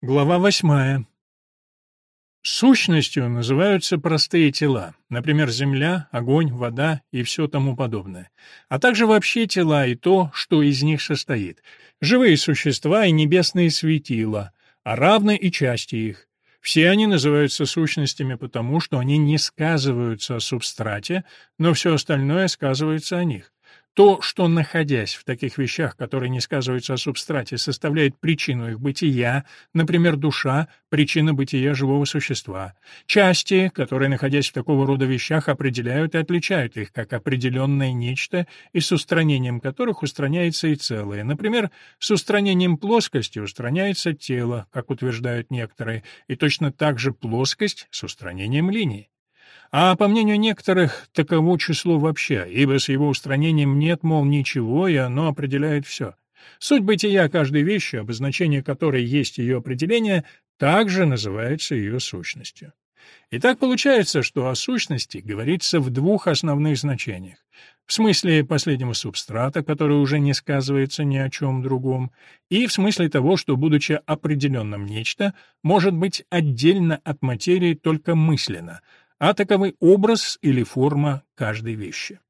Глава восьмая. Сущностью называются простые тела, например, земля, огонь, вода и все тому подобное, а также вообще тела и то, что из них состоит, живые существа и небесные светила, а равны и части их. Все они называются сущностями потому, что они не сказываются о субстрате, но все остальное сказывается о них. То, что, находясь в таких вещах, которые не сказываются о субстрате, составляет причину их бытия, например, душа — причина бытия живого существа, части, которые, находясь в такого рода вещах, определяют и отличают их как определенное нечто, и с устранением которых устраняется и целое. Например, с устранением плоскости устраняется тело, как утверждают некоторые, и точно так же плоскость с устранением линии. А по мнению некоторых, таково число вообще, ибо с его устранением нет, мол, ничего, и оно определяет все. Суть бытия каждой вещи, обозначение которой есть ее определение, также называется ее сущностью. И так получается, что о сущности говорится в двух основных значениях. В смысле последнего субстрата, который уже не сказывается ни о чем другом, и в смысле того, что, будучи определенным нечто, может быть отдельно от материи только мысленно — а таковы образ или форма каждой вещи.